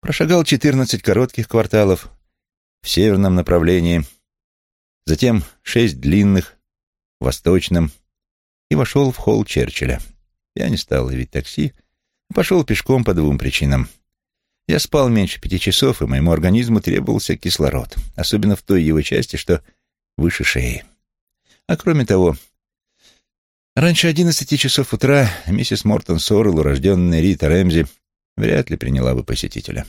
Прошагал четырнадцать коротких кварталов в северном направлении, затем шесть длинных в восточном и вошел в холл Черчилля. Я не стал ловить такси, пошел пешком по двум причинам. Я спал меньше пяти часов, и моему организму требовался кислород, особенно в той его части, что выше шеи. А кроме того, раньше одиннадцати часов утра миссис Мортон Соррелл, урожденная Рита Рэмзи, вряд ли приняла бы посетителя.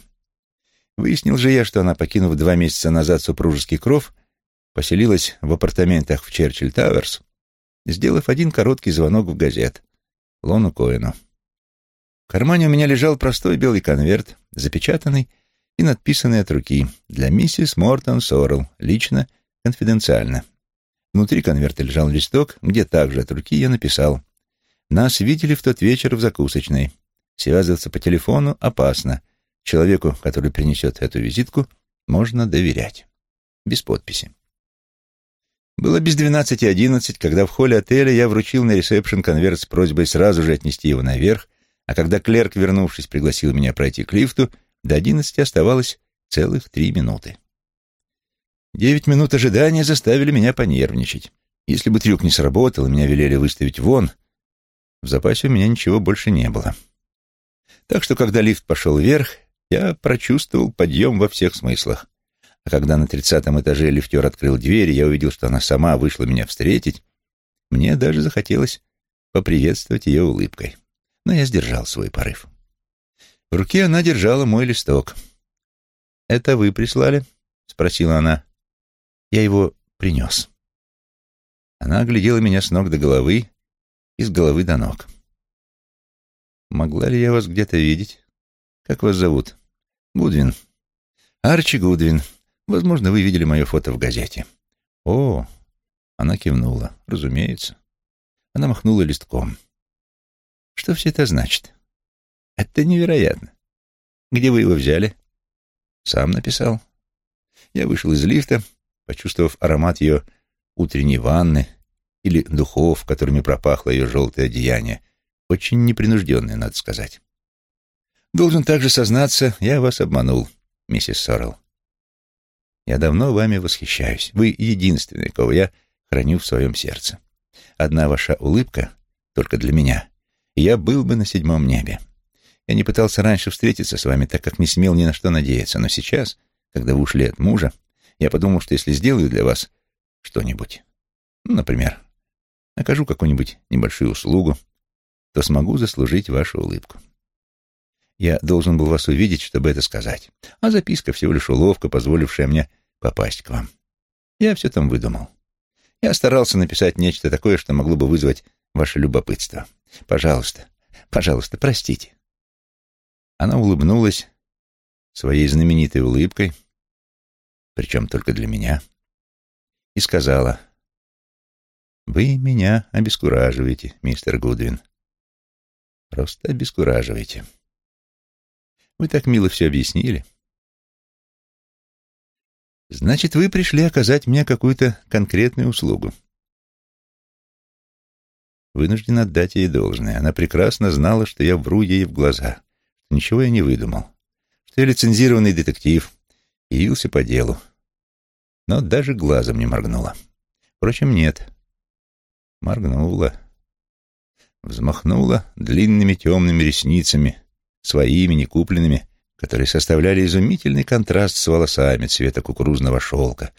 Выяснил же я, что она, покинув два месяца назад супружеский кров, поселилась в апартаментах в Черчилль Тауэрс, сделав один короткий звонок в газет Лону Коэну. В кармане у меня лежал простой белый конверт, запечатанный и надписанный от руки для миссис Мортон Соррелл, лично, конфиденциально. Внутри конверта лежал листок, где также от руки я написал «Нас видели в тот вечер в закусочной. Связываться по телефону опасно. Человеку, который принесет эту визитку, можно доверять». Без подписи. Было без двенадцати одиннадцать, когда в холле отеля я вручил на ресепшн конверт с просьбой сразу же отнести его наверх, а когда клерк, вернувшись, пригласил меня пройти к лифту, до одиннадцати оставалось целых три минуты. Девять минут ожидания заставили меня понервничать. Если бы трюк не сработал, меня велели выставить вон, в запасе у меня ничего больше не было. Так что, когда лифт пошел вверх, я прочувствовал подъем во всех смыслах. А когда на тридцатом этаже лифтер открыл дверь, я увидел, что она сама вышла меня встретить, мне даже захотелось поприветствовать ее улыбкой. Но я сдержал свой порыв. В руке она держала мой листок. «Это вы прислали?» — спросила она. «Я его принес». Она оглядела меня с ног до головы и с головы до ног. «Могла ли я вас где-то видеть? Как вас зовут?» «Гудвин». «Арчи Гудвин. Возможно, вы видели мое фото в газете. О, она кивнула. Разумеется. Она махнула листком. Что все это значит? Это невероятно. Где вы его взяли? Сам написал. Я вышел из лифта, почувствовав аромат ее утренней ванны или духов, которыми пропахло ее желтое одеяние. Очень непринужденное, надо сказать. Должен также сознаться, я вас обманул, миссис Соррелл. Я давно вами восхищаюсь. Вы единственный, кого я храню в своем сердце. Одна ваша улыбка только для меня, и я был бы на седьмом небе. Я не пытался раньше встретиться с вами, так как не смел ни на что надеяться, но сейчас, когда вы ушли от мужа, я подумал, что если сделаю для вас что-нибудь, ну, например, окажу какую-нибудь небольшую услугу, то смогу заслужить вашу улыбку. Я должен был вас увидеть, чтобы это сказать. А записка всего лишь уловка, позволившая мне попасть к вам. Я все там выдумал. Я старался написать нечто такое, что могло бы вызвать ваше любопытство. Пожалуйста, пожалуйста, простите. Она улыбнулась своей знаменитой улыбкой, причем только для меня, и сказала, «Вы меня обескураживаете, мистер Гудвин. Просто обескураживаете». Вы так мило все объяснили. Значит, вы пришли оказать мне какую-то конкретную услугу. Вынужден отдать ей должное. Она прекрасно знала, что я вру ей в глаза, ничего я не выдумал, что я лицензированный детектив, явился по делу. Но даже глазом не моргнула. Впрочем, нет. Моргнула. Взмахнула длинными темными ресницами, своими, не купленными, которые составляли изумительный контраст с волосами цвета кукурузного шелка,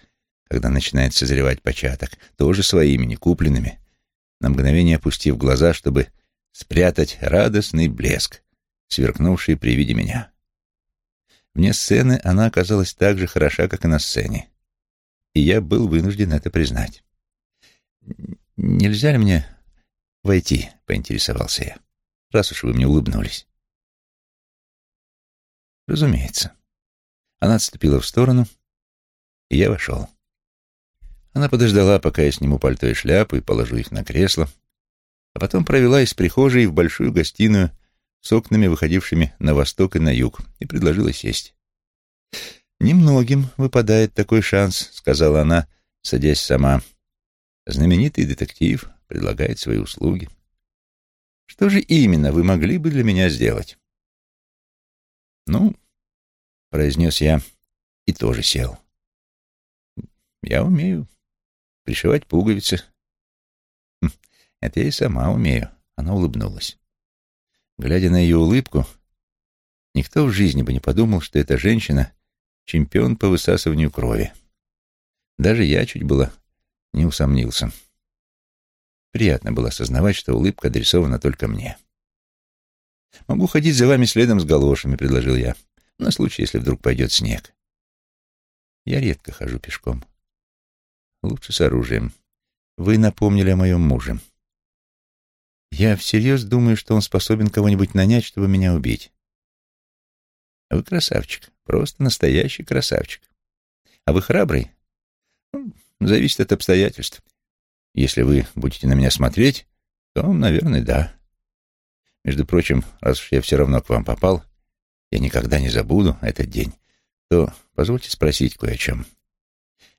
когда начинает созревать початок, тоже своими, не купленными, на мгновение опустив глаза, чтобы спрятать радостный блеск, сверкнувший при виде меня. Вне сцены она оказалась так же хороша, как и на сцене, и я был вынужден это признать. «Нельзя ли мне войти?» — поинтересовался я, раз уж вы мне улыбнулись. Разумеется. Она отступила в сторону, и я вошел. Она подождала, пока я сниму пальто и шляпу и положу их на кресло, а потом провела из прихожей в большую гостиную с окнами, выходившими на восток и на юг, и предложила сесть. «Немногим выпадает такой шанс», — сказала она, садясь сама. «Знаменитый детектив предлагает свои услуги. Что же именно вы могли бы для меня сделать?» Ну, произнес я и тоже сел. Я умею пришивать пуговицы. Хм, это я и сама умею. Она улыбнулась. Глядя на ее улыбку, никто в жизни бы не подумал, что эта женщина — чемпион по высасыванию крови. Даже я чуть было не усомнился. Приятно было осознавать, что улыбка адресована только мне. «Могу ходить за вами следом с галошами», — предложил я, на случай, если вдруг пойдет снег. Я редко хожу пешком. Лучше с оружием. Вы напомнили о моем муже. Я всерьез думаю, что он способен кого-нибудь нанять, чтобы меня убить. Вы красавчик, просто настоящий красавчик. А вы храбрый? Ну, зависит от обстоятельств. Если вы будете на меня смотреть, то, наверное, да. Между прочим, раз уж я все равно к вам попал, я никогда не забуду этот день, то позвольте спросить кое о чем.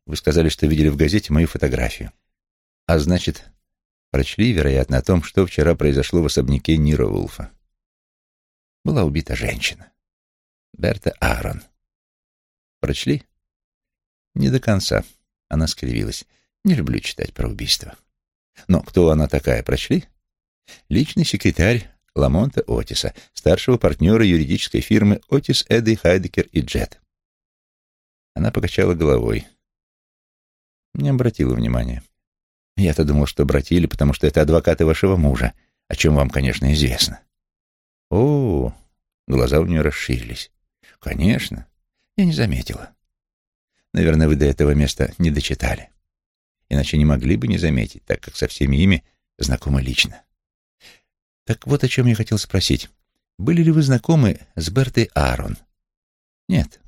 Вы сказали, что видели в газете мою фотографию. А значит, прочли, вероятно, о том, что вчера произошло в особняке Нира Вулфа. Была убита женщина. Берта Аарон. Прочли? Не до конца. Она скривилась. Не люблю читать про убийство. Но кто она такая, прочли? Личный секретарь Ламонта Отиса, старшего партнера юридической фирмы Отис, Эдди, Хайдекер и Джет. Она покачала головой. Не обратила внимания. Я-то думал, что обратили, потому что это адвокаты вашего мужа, о чем вам, конечно, известно. О, глаза у нее расширились. Конечно, я не заметила. Наверное, вы до этого места не дочитали иначе не могли бы не заметить, так как со всеми ими знакомы лично. Так вот о чем я хотел спросить. Были ли вы знакомы с Бертой Аарон? Нет.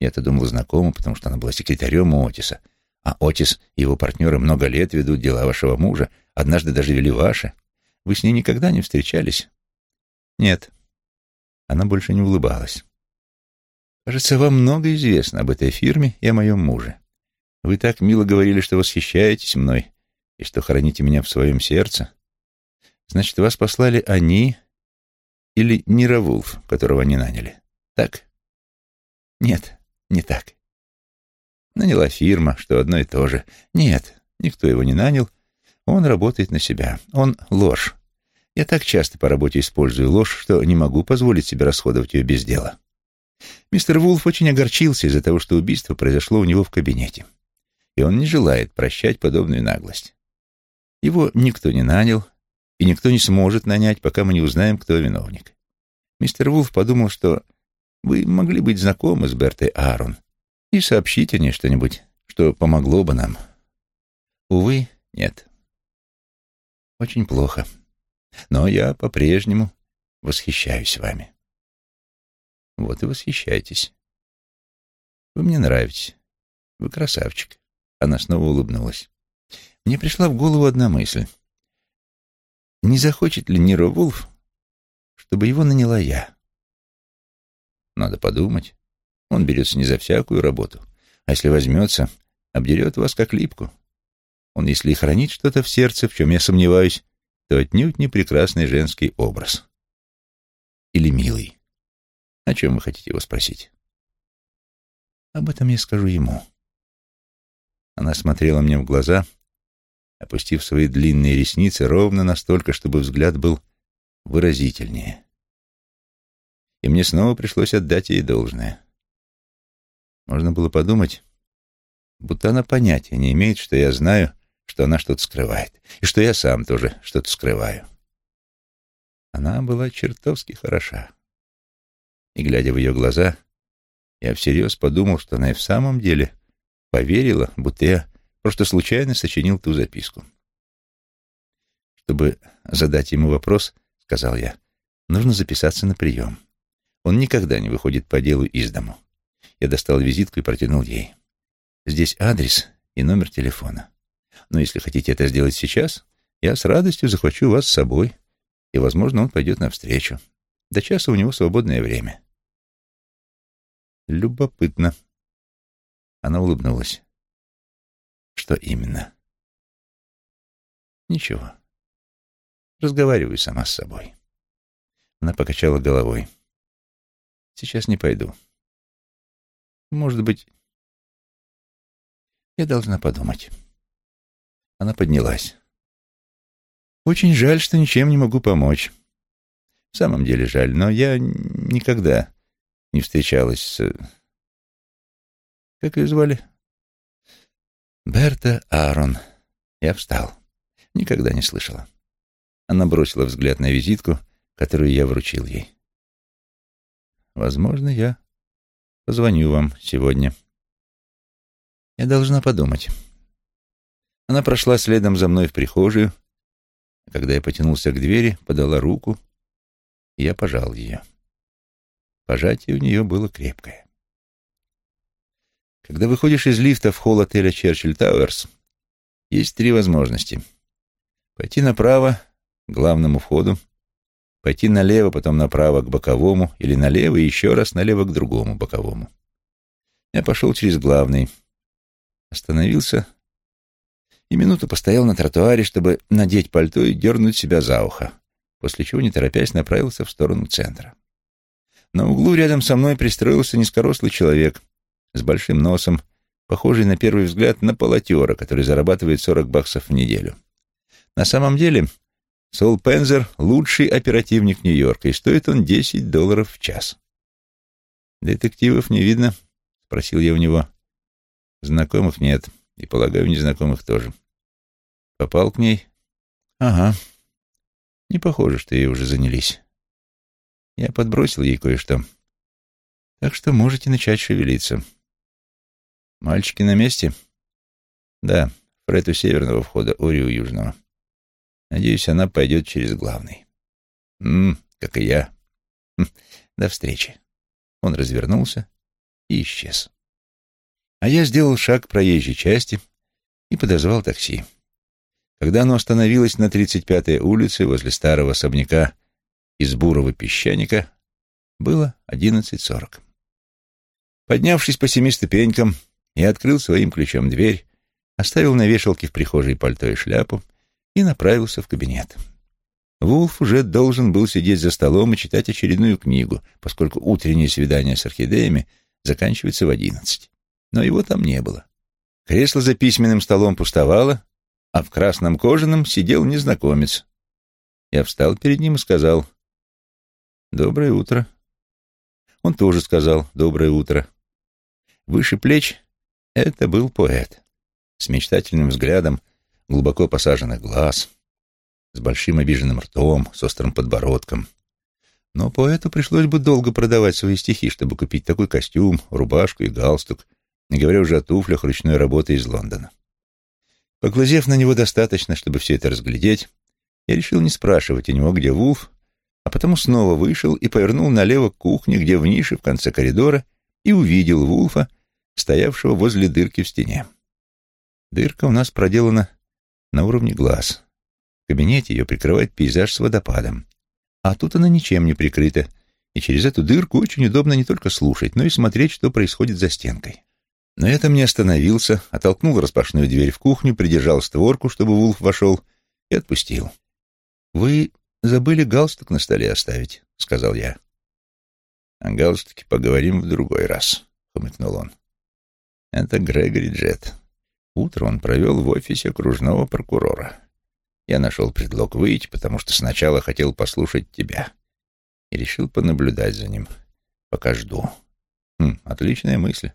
Я-то думал знакомы, потому что она была секретарем у Отиса. А Отис и его партнеры много лет ведут дела вашего мужа, однажды даже вели ваши. Вы с ней никогда не встречались? Нет. Она больше не улыбалась. Кажется, вам много известно об этой фирме и о моем муже. Вы так мило говорили, что восхищаетесь мной и что храните меня в своем сердце. Значит, вас послали они или Нира Вулф, которого они наняли. Так? Нет, не так. Наняла фирма, что одно и то же. Нет, никто его не нанял. Он работает на себя. Он ложь. Я так часто по работе использую ложь, что не могу позволить себе расходовать ее без дела. Мистер Вулф очень огорчился из-за того, что убийство произошло у него в кабинете и он не желает прощать подобную наглость. Его никто не нанял, и никто не сможет нанять, пока мы не узнаем, кто виновник. Мистер Вулф подумал, что вы могли быть знакомы с Бертой Аарон и сообщить о ней что-нибудь, что помогло бы нам. Увы, нет. Очень плохо. Но я по-прежнему восхищаюсь вами. Вот и восхищайтесь. Вы мне нравитесь. Вы красавчик. Она снова улыбнулась. Мне пришла в голову одна мысль. Не захочет ли Ниро Вулф, чтобы его наняла я? Надо подумать. Он берется не за всякую работу, а если возьмется, обдерет вас как липку. Он, если и хранит что-то в сердце, в чем я сомневаюсь, то отнюдь не прекрасный женский образ. Или милый. О чем вы хотите его спросить? Об этом я скажу ему. Она смотрела мне в глаза, опустив свои длинные ресницы ровно настолько, чтобы взгляд был выразительнее. И мне снова пришлось отдать ей должное. Можно было подумать, будто она понятия не имеет, что я знаю, что она что-то скрывает, и что я сам тоже что-то скрываю. Она была чертовски хороша. И, глядя в ее глаза, я всерьез подумал, что она и в самом деле поверила, будто я просто случайно сочинил ту записку. Чтобы задать ему вопрос, сказал я, нужно записаться на прием. Он никогда не выходит по делу из дому. Я достал визитку и протянул ей. Здесь адрес и номер телефона. Но если хотите это сделать сейчас, я с радостью захвачу вас с собой, и, возможно, он пойдет навстречу. До часа у него свободное время. Любопытно, она улыбнулась. Что именно? Ничего. Разговариваю сама с собой. Она покачала головой. Сейчас не пойду. Может быть, я должна подумать. Она поднялась. Очень жаль, что ничем не могу помочь. В самом деле жаль, но я никогда не встречалась с... Как ее звали? Берта Аарон. Я встал. Никогда не слышала. Она бросила взгляд на визитку, которую я вручил ей. Возможно, я позвоню вам сегодня. Я должна подумать. Она прошла следом за мной в прихожую, а когда я потянулся к двери, подала руку, и я пожал ее. Пожатие у нее было крепкое. Когда выходишь из лифта в холл отеля Черчилль Тауэрс, есть три возможности. Пойти направо, к главному входу, пойти налево, потом направо к боковому, или налево и еще раз налево к другому боковому. Я пошел через главный, остановился и минуту постоял на тротуаре, чтобы надеть пальто и дернуть себя за ухо, после чего, не торопясь, направился в сторону центра. На углу рядом со мной пристроился низкорослый человек с большим носом, похожий на первый взгляд на полотера, который зарабатывает 40 баксов в неделю. На самом деле, Сол Пензер — лучший оперативник Нью-Йорка, и стоит он 10 долларов в час. «Детективов не видно?» — спросил я у него. «Знакомых нет, и, полагаю, незнакомых тоже. Попал к ней? Ага. Не похоже, что ей уже занялись. Я подбросил ей кое-что. Так что можете начать шевелиться. Мальчики на месте? Да, Фред у северного входа, Ори у южного. Надеюсь, она пойдет через главный. Ммм, как и я. Хм, до встречи. Он развернулся и исчез. А я сделал шаг к проезжей части и подозвал такси. Когда оно остановилось на 35-й улице возле старого особняка из бурого песчаника, было 11.40. Поднявшись по семи ступенькам, я открыл своим ключом дверь, оставил на вешалке в прихожей пальто и шляпу и направился в кабинет. Вулф уже должен был сидеть за столом и читать очередную книгу, поскольку утреннее свидание с орхидеями заканчивается в одиннадцать. Но его там не было. Кресло за письменным столом пустовало, а в красном кожаном сидел незнакомец. Я встал перед ним и сказал «Доброе утро». Он тоже сказал «Доброе утро». Выше плеч это был поэт с мечтательным взглядом, глубоко посаженных глаз, с большим обиженным ртом, с острым подбородком. Но поэту пришлось бы долго продавать свои стихи, чтобы купить такой костюм, рубашку и галстук, не говоря уже о туфлях ручной работы из Лондона. Поглазев на него достаточно, чтобы все это разглядеть, я решил не спрашивать у него, где Вулф, а потому снова вышел и повернул налево к кухне, где в нише в конце коридора, и увидел Вулфа, стоявшего возле дырки в стене. Дырка у нас проделана на уровне глаз. В кабинете ее прикрывает пейзаж с водопадом. А тут она ничем не прикрыта, и через эту дырку очень удобно не только слушать, но и смотреть, что происходит за стенкой. На этом не остановился, оттолкнул распашную дверь в кухню, придержал створку, чтобы Вулф вошел, и отпустил. «Вы забыли галстук на столе оставить», — сказал я. «О галстуке поговорим в другой раз», — хмыкнул он. «Это Грегори Джет. Утро он провел в офисе окружного прокурора. Я нашел предлог выйти, потому что сначала хотел послушать тебя и решил понаблюдать за ним, пока жду. Хм, отличная мысль.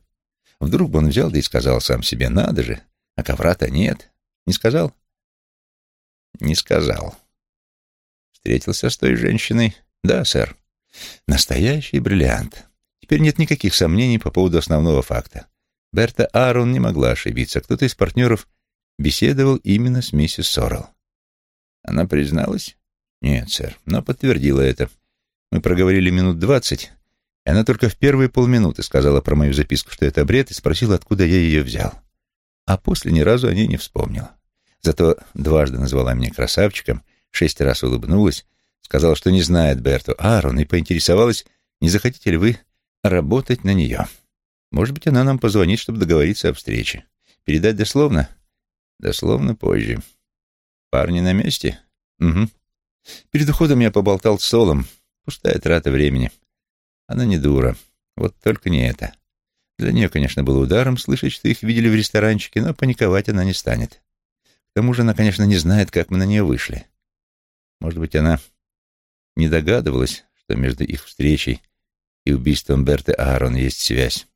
Вдруг бы он взял да и сказал сам себе, надо же, а ковра-то нет. Не сказал? Не сказал. Встретился с той женщиной? Да, сэр. Настоящий бриллиант. Теперь нет никаких сомнений по поводу основного факта. Берта Аарон не могла ошибиться. Кто-то из партнеров беседовал именно с миссис Соррелл. Она призналась? Нет, сэр, но подтвердила это. Мы проговорили минут двадцать, и она только в первые полминуты сказала про мою записку, что это бред, и спросила, откуда я ее взял. А после ни разу о ней не вспомнила. Зато дважды назвала меня красавчиком, шесть раз улыбнулась, сказала, что не знает Берту Аарон, и поинтересовалась, не захотите ли вы работать на нее. Может быть, она нам позвонит, чтобы договориться о встрече. Передать дословно? Дословно позже. Парни на месте? Угу. Перед уходом я поболтал с Солом. Пустая трата времени. Она не дура. Вот только не это. Для нее, конечно, было ударом слышать, что их видели в ресторанчике, но паниковать она не станет. К тому же она, конечно, не знает, как мы на нее вышли. Может быть, она не догадывалась, что между их встречей и убийством Берты Аарон есть связь.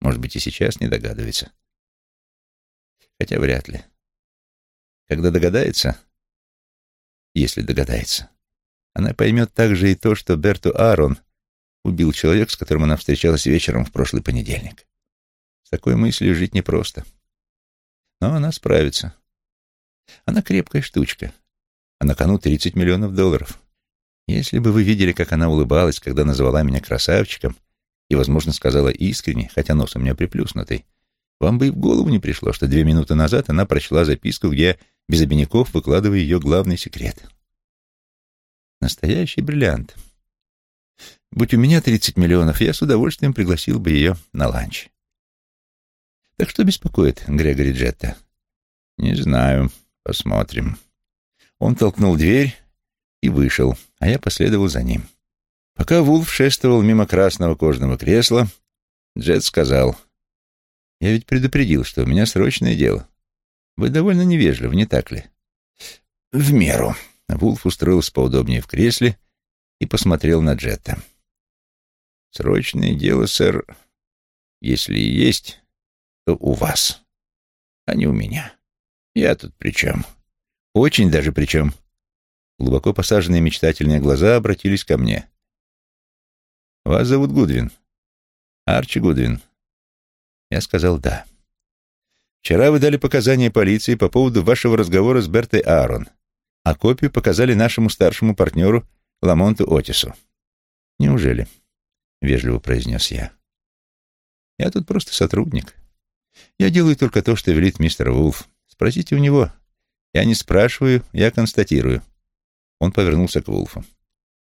Может быть, и сейчас не догадывается. Хотя вряд ли. Когда догадается, если догадается, она поймет также и то, что Берту Аарон убил человек, с которым она встречалась вечером в прошлый понедельник. С такой мыслью жить непросто. Но она справится. Она крепкая штучка. А на кону 30 миллионов долларов. Если бы вы видели, как она улыбалась, когда назвала меня красавчиком, и, возможно, сказала искренне, хотя нос у меня приплюснутый, вам бы и в голову не пришло, что две минуты назад она прочла записку, где я без обиняков выкладываю ее главный секрет. Настоящий бриллиант. Будь у меня 30 миллионов, я с удовольствием пригласил бы ее на ланч. Так что беспокоит Грегори Джетта? Не знаю. Посмотрим. Он толкнул дверь и вышел, а я последовал за ним. Пока Вулф шествовал мимо красного кожаного кресла, Джет сказал, «Я ведь предупредил, что у меня срочное дело. Вы довольно невежливы, не так ли?» «В меру». Вулф устроился поудобнее в кресле и посмотрел на Джетта. «Срочное дело, сэр, если и есть, то у вас, а не у меня. Я тут при чем?» «Очень даже при чем». Глубоко посаженные мечтательные глаза обратились ко мне. «Вас зовут Гудвин?» «Арчи Гудвин». Я сказал «да». «Вчера вы дали показания полиции по поводу вашего разговора с Бертой Аарон, а копию показали нашему старшему партнеру Ламонту Отису». «Неужели?» — вежливо произнес я. «Я тут просто сотрудник. Я делаю только то, что велит мистер Вулф. Спросите у него. Я не спрашиваю, я констатирую». Он повернулся к Вулфу.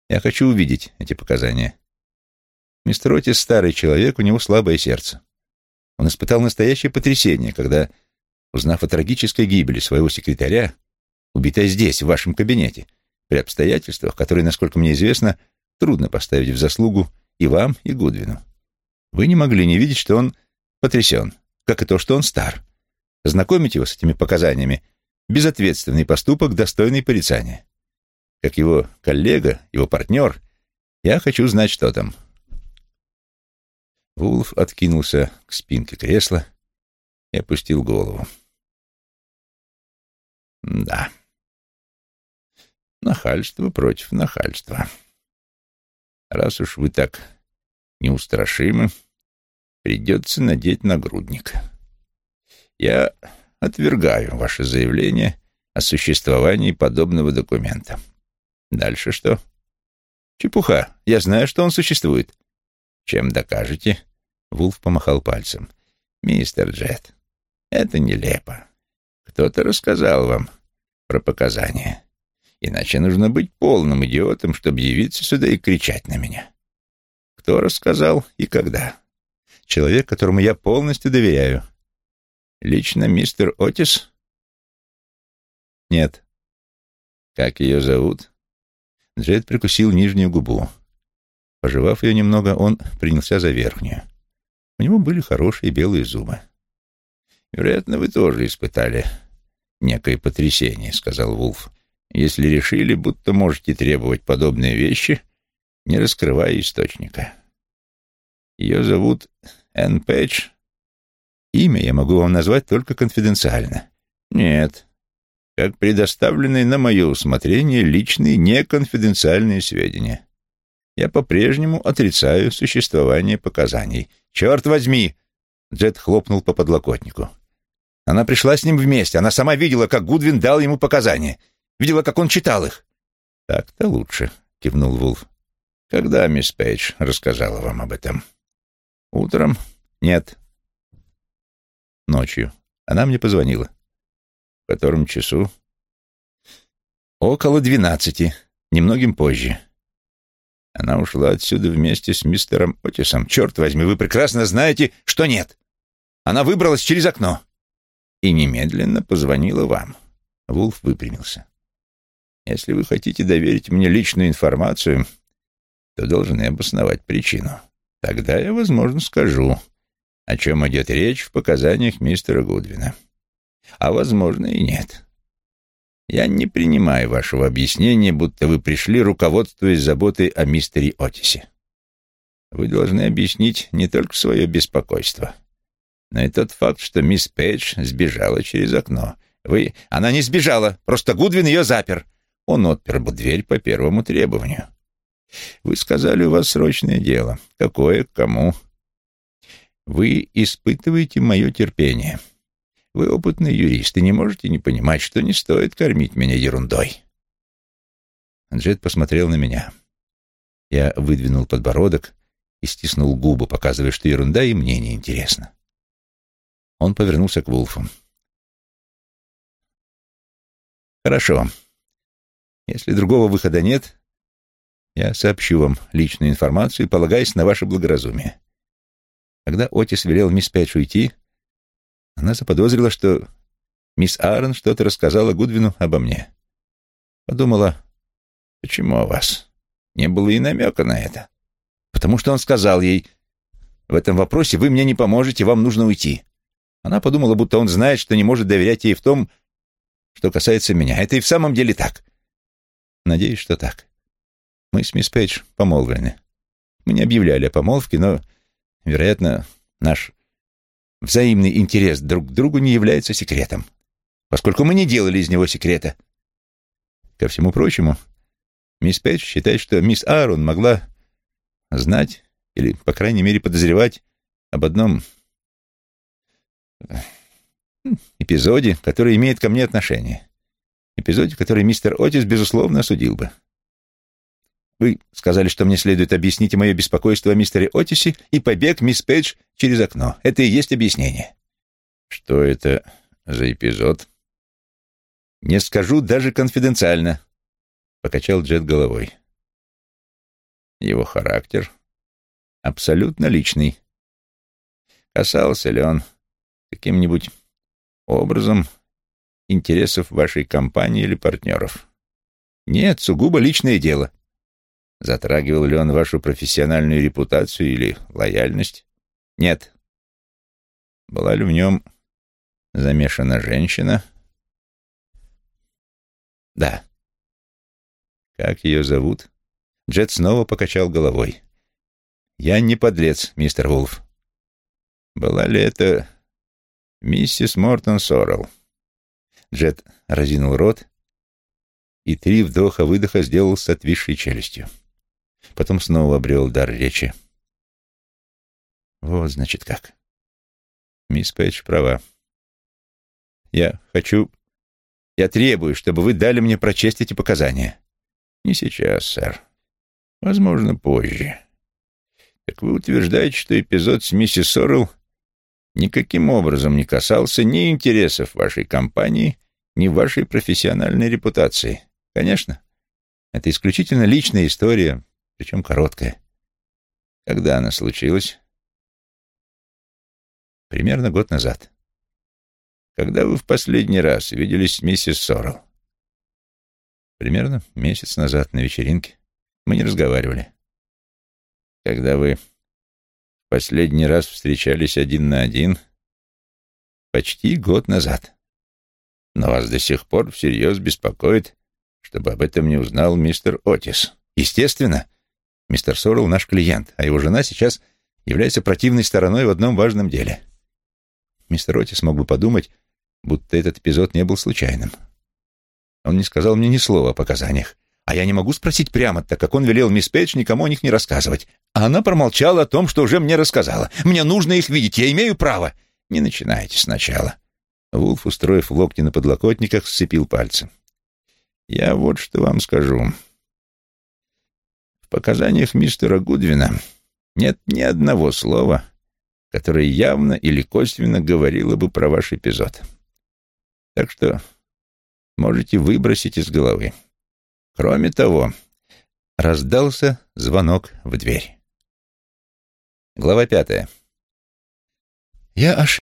«Я хочу увидеть эти показания. Мистер Отис старый человек, у него слабое сердце. Он испытал настоящее потрясение, когда, узнав о трагической гибели своего секретаря, убитой здесь, в вашем кабинете, при обстоятельствах, которые, насколько мне известно, трудно поставить в заслугу и вам, и Гудвину. Вы не могли не видеть, что он потрясен, как и то, что он стар. Знакомить его с этими показаниями — безответственный поступок, достойный порицания. Как его коллега, его партнер, я хочу знать, что там. Вулф откинулся к спинке кресла и опустил голову. Да. Нахальство против нахальства. Раз уж вы так неустрашимы, придется надеть нагрудник. Я отвергаю ваше заявление о существовании подобного документа. Дальше что? Чепуха. Я знаю, что он существует. Чем докажете? Вулф помахал пальцем. Мистер Джет, это нелепо. Кто-то рассказал вам про показания. Иначе нужно быть полным идиотом, чтобы явиться сюда и кричать на меня. Кто рассказал и когда? Человек, которому я полностью доверяю. Лично мистер Отис? Нет. Как ее зовут? Джет прикусил нижнюю губу. Пожевав ее немного, он принялся за верхнюю. У него были хорошие белые зубы. «Вероятно, вы тоже испытали некое потрясение», — сказал Вулф если решили, будто можете требовать подобные вещи, не раскрывая источника. Ее зовут Энн Пэтч. Имя я могу вам назвать только конфиденциально. Нет, как предоставленные на мое усмотрение личные неконфиденциальные сведения. Я по-прежнему отрицаю существование показаний. «Черт возьми!» — Джет хлопнул по подлокотнику. Она пришла с ним вместе. Она сама видела, как Гудвин дал ему показания. Видела, как он читал их. Так-то лучше, кивнул Вулф. Когда мисс Пейдж рассказала вам об этом? Утром? Нет. Ночью. Она мне позвонила. В котором часу? Около двенадцати, немногим позже. Она ушла отсюда вместе с мистером Отисом. Черт возьми, вы прекрасно знаете, что нет. Она выбралась через окно и немедленно позвонила вам. Вулф выпрямился. Если вы хотите доверить мне личную информацию, то должны обосновать причину. Тогда я, возможно, скажу, о чем идет речь в показаниях мистера Гудвина. А, возможно, и нет. Я не принимаю вашего объяснения, будто вы пришли, руководствуясь заботой о мистере Отисе. Вы должны объяснить не только свое беспокойство, но и тот факт, что мисс Пейдж сбежала через окно. Вы... Она не сбежала, просто Гудвин ее запер. Он отпер бы дверь по первому требованию. Вы сказали, у вас срочное дело. Какое, кому? Вы испытываете мое терпение. Вы опытный юрист и не можете не понимать, что не стоит кормить меня ерундой. Джет посмотрел на меня. Я выдвинул подбородок и стиснул губы, показывая, что ерунда и мне не интересна. Он повернулся к Вулфу. «Хорошо. Если другого выхода нет, я сообщу вам личную информацию, полагаясь на ваше благоразумие. Когда Отис велел мисс Пэтч уйти, она заподозрила, что мисс Аарон что-то рассказала Гудвину обо мне. Подумала, почему у вас не было и намека на это? Потому что он сказал ей, в этом вопросе вы мне не поможете, вам нужно уйти. Она подумала, будто он знает, что не может доверять ей в том, что касается меня. Это и в самом деле так. Надеюсь, что так. Мы с мисс Пейдж помолвлены. Мы не объявляли о помолвке, но, вероятно, наш взаимный интерес друг к другу не является секретом, поскольку мы не делали из него секрета. Ко всему прочему, мисс Пейдж считает, что мисс Аарон могла знать или, по крайней мере, подозревать об одном эпизоде, который имеет ко мне отношение. Эпизоде, который мистер Отис, безусловно, осудил бы. Вы сказали, что мне следует объяснить мое беспокойство о мистере Отисе и побег мисс Пейдж через окно. Это и есть объяснение. Что это за эпизод? Не скажу даже конфиденциально, — покачал Джет головой. Его характер абсолютно личный. Касался ли он каким-нибудь образом интересов вашей компании или партнеров? Нет, сугубо личное дело. Затрагивал ли он вашу профессиональную репутацию или лояльность? Нет. Была ли в нем замешана женщина? Да. Как ее зовут? Джет снова покачал головой. Я не подлец, мистер Вулф. Была ли это миссис Мортон Соррелл? Джет разинул рот и три вдоха-выдоха сделал с отвисшей челюстью. Потом снова обрел дар речи. Вот, значит, как. Мисс Пейдж права. Я хочу... Я требую, чтобы вы дали мне прочесть эти показания. Не сейчас, сэр. Возможно, позже. Так вы утверждаете, что эпизод с миссис Соррелл никаким образом не касался ни интересов вашей компании, ни вашей профессиональной репутации. Конечно, это исключительно личная история, причем короткая. Когда она случилась? Примерно год назад. Когда вы в последний раз виделись с миссис Соррелл? Примерно месяц назад на вечеринке. Мы не разговаривали. Когда вы в последний раз встречались один на один? Почти год назад. Но вас до сих пор всерьез беспокоит, чтобы об этом не узнал мистер Отис. Естественно, Мистер Соррелл наш клиент, а его жена сейчас является противной стороной в одном важном деле. Мистер Отис мог бы подумать, будто этот эпизод не был случайным. Он не сказал мне ни слова о показаниях, а я не могу спросить прямо, так как он велел мисс Пейдж никому о них не рассказывать. А она промолчала о том, что уже мне рассказала. Мне нужно их видеть, я имею право. Не начинайте сначала. Вулф, устроив локти на подлокотниках, сцепил пальцы. Я вот что вам скажу показаниях мистера Гудвина нет ни одного слова, которое явно или косвенно говорило бы про ваш эпизод. Так что можете выбросить из головы. Кроме того, раздался звонок в дверь. Глава пятая. Я аж